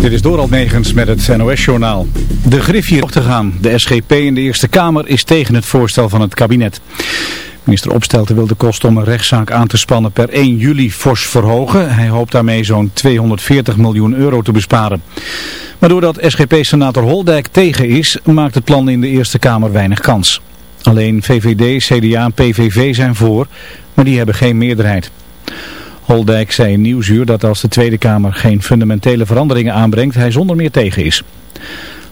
Dit is Dorald Negens met het NOS-journaal. De griffier op te gaan. De SGP in de Eerste Kamer is tegen het voorstel van het kabinet. Minister Opstelten wil de kosten om een rechtszaak aan te spannen per 1 juli fors verhogen. Hij hoopt daarmee zo'n 240 miljoen euro te besparen. Maar doordat SGP-senator Holdijk tegen is, maakt het plan in de Eerste Kamer weinig kans. Alleen VVD, CDA en PVV zijn voor, maar die hebben geen meerderheid. Holdijk zei in Nieuwsuur dat als de Tweede Kamer geen fundamentele veranderingen aanbrengt, hij zonder meer tegen is.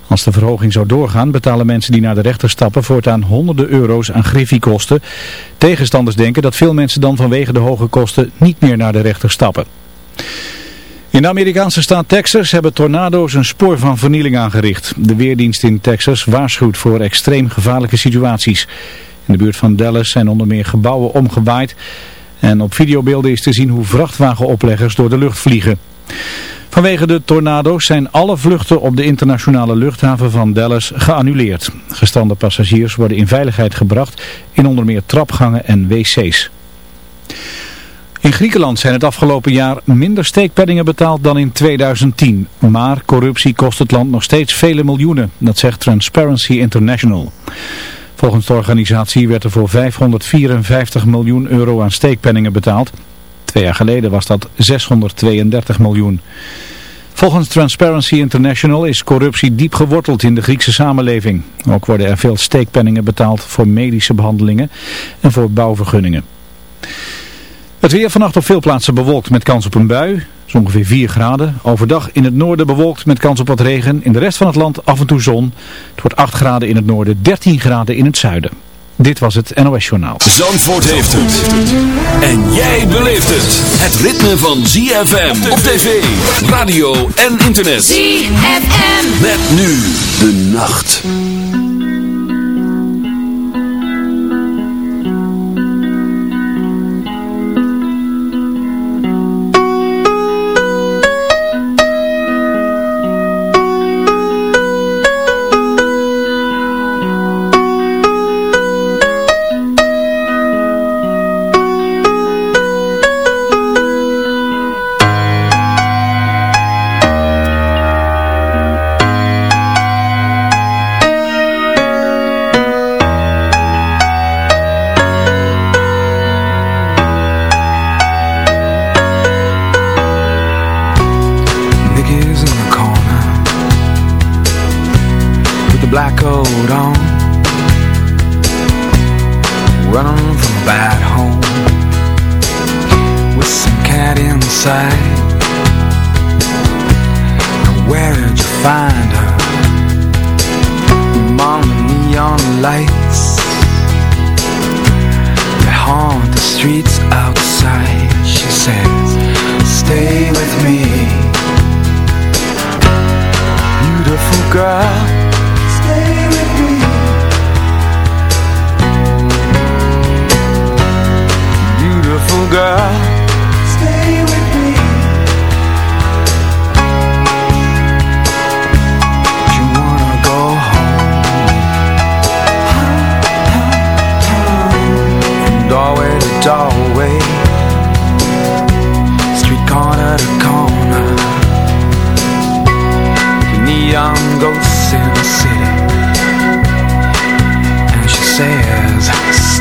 Als de verhoging zou doorgaan, betalen mensen die naar de rechter stappen voortaan honderden euro's aan griffiekosten. Tegenstanders denken dat veel mensen dan vanwege de hoge kosten niet meer naar de rechter stappen. In de Amerikaanse staat Texas hebben tornado's een spoor van vernieling aangericht. De weerdienst in Texas waarschuwt voor extreem gevaarlijke situaties. In de buurt van Dallas zijn onder meer gebouwen omgewaaid en op videobeelden is te zien hoe vrachtwagenopleggers door de lucht vliegen. Vanwege de tornado's zijn alle vluchten op de internationale luchthaven van Dallas geannuleerd. Gestande passagiers worden in veiligheid gebracht in onder meer trapgangen en wc's. In Griekenland zijn het afgelopen jaar minder steekpenningen betaald dan in 2010. Maar corruptie kost het land nog steeds vele miljoenen, dat zegt Transparency International. Volgens de organisatie werd er voor 554 miljoen euro aan steekpenningen betaald. Twee jaar geleden was dat 632 miljoen. Volgens Transparency International is corruptie diep geworteld in de Griekse samenleving. Ook worden er veel steekpenningen betaald voor medische behandelingen en voor bouwvergunningen. Het weer vannacht op veel plaatsen bewolkt met kans op een bui is ongeveer 4 graden. Overdag in het noorden bewolkt met kans op wat regen. In de rest van het land af en toe zon. Het wordt 8 graden in het noorden, 13 graden in het zuiden. Dit was het NOS Journaal. Zandvoort heeft het. En jij beleeft het. Het ritme van ZFM op tv, radio en internet. ZFM. Met nu de nacht.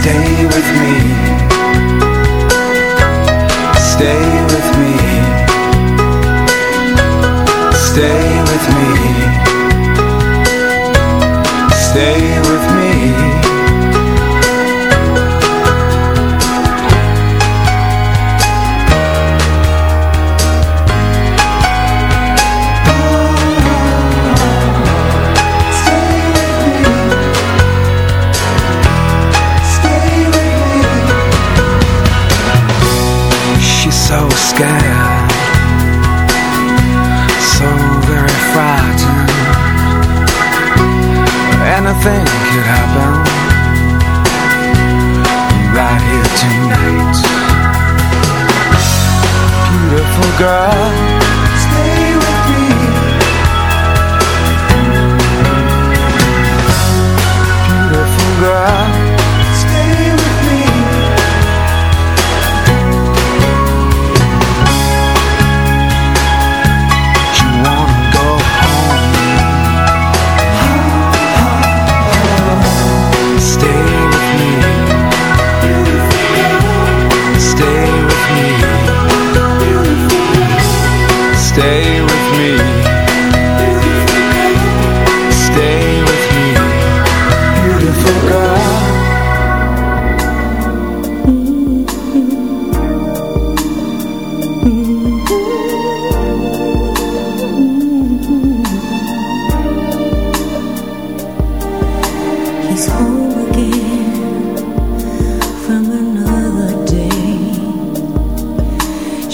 Stay with me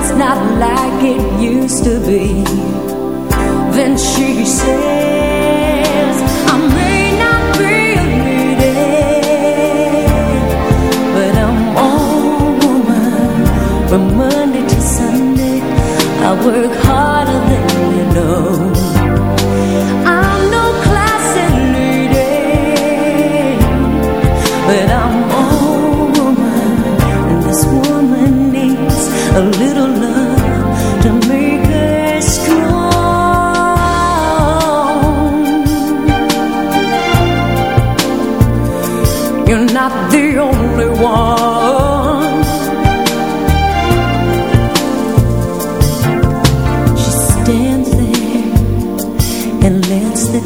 It's not like it used to be. Then she says, I may not be a lady, but I'm all woman from Monday to Sunday. I work harder than you know. I'm no classy lady, but I'm all woman, and this woman needs a little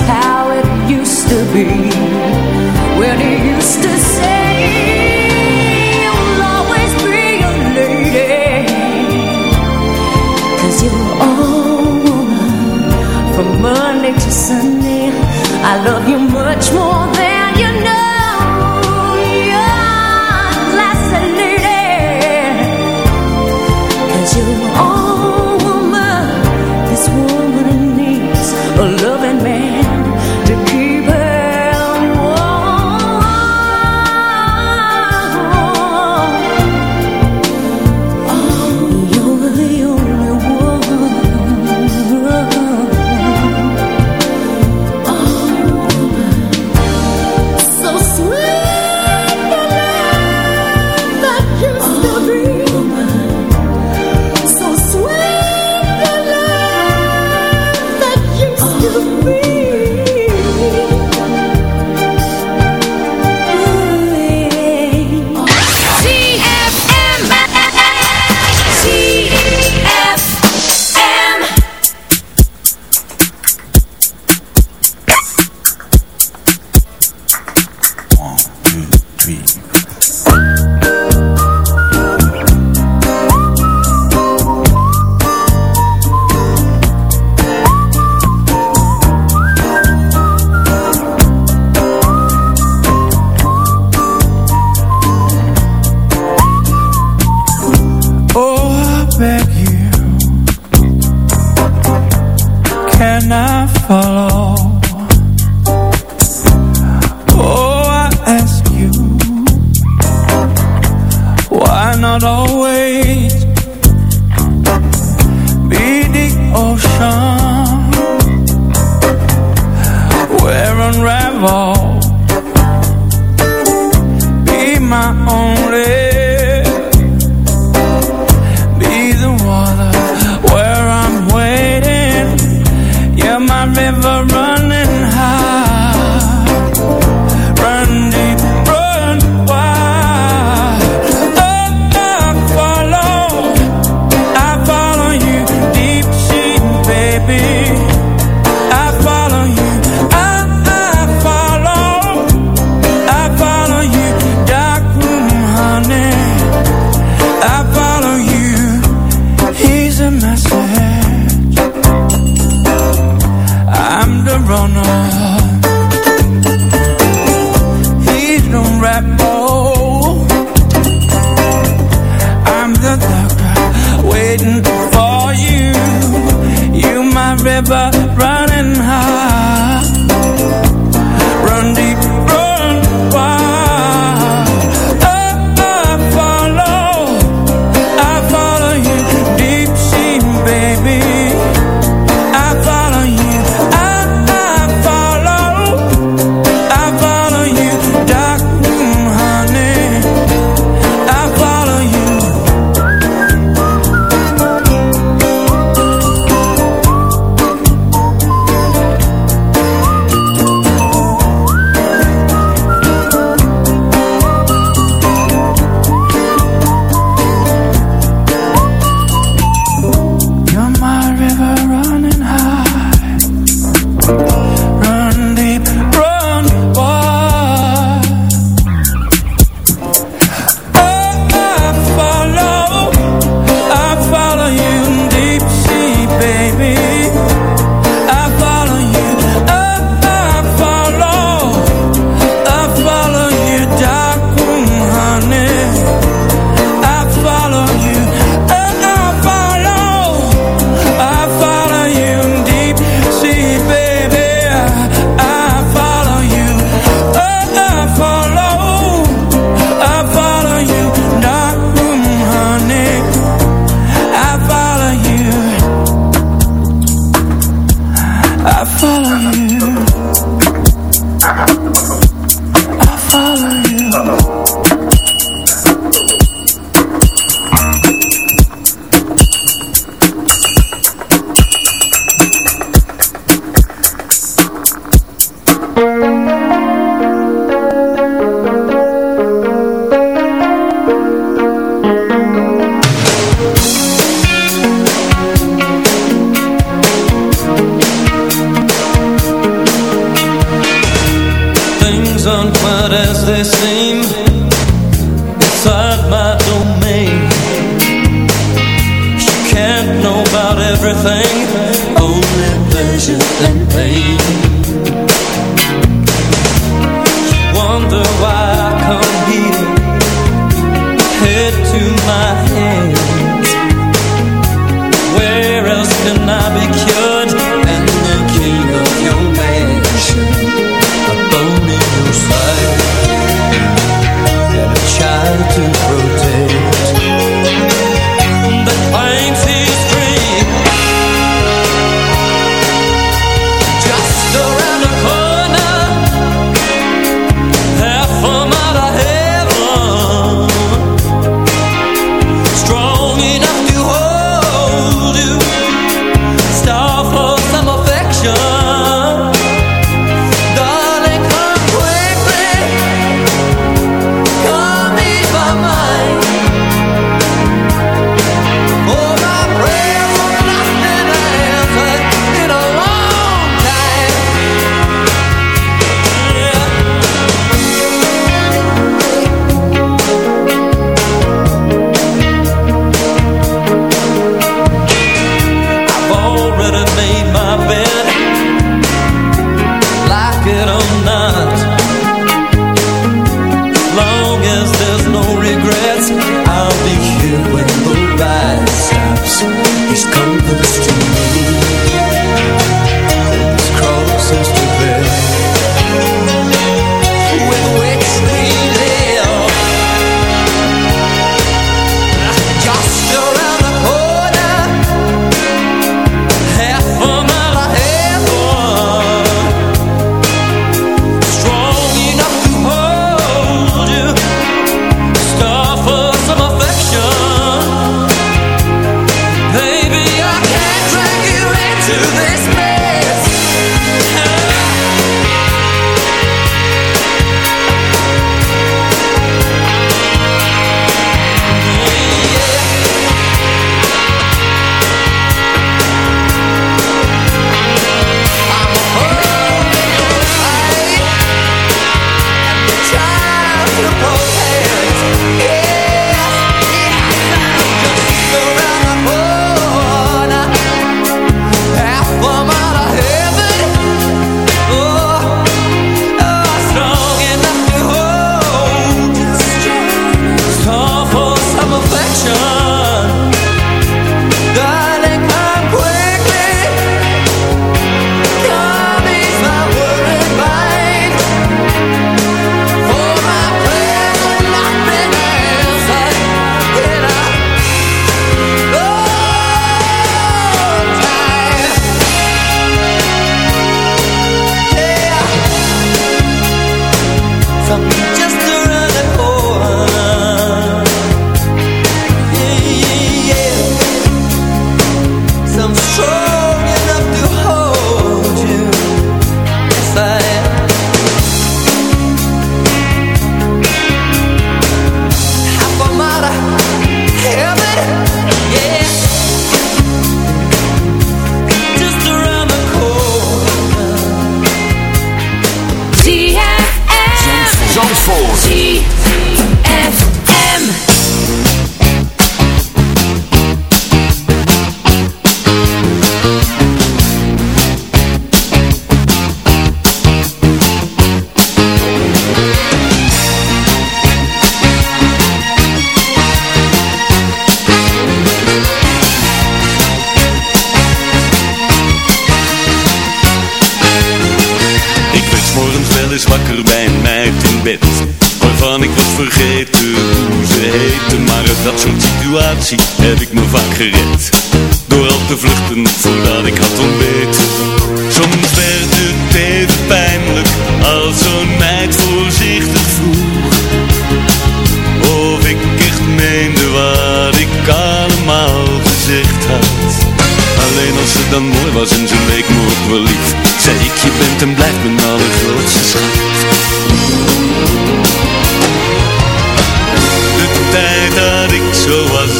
how it used to be when he used to say, You'll always be a you're all woman from Monday to Sunday. I love you much more than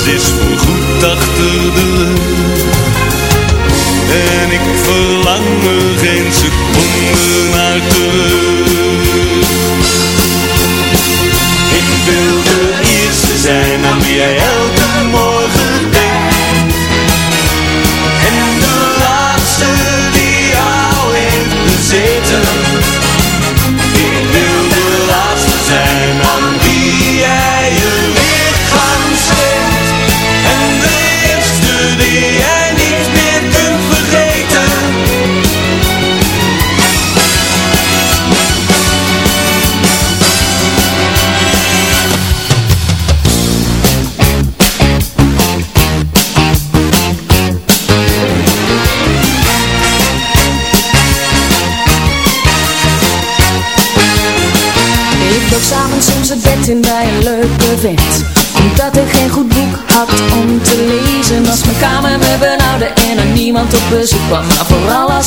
Het is voorgoed achter de. En ik verlang niemand op bezoek kwam. Maar vooral als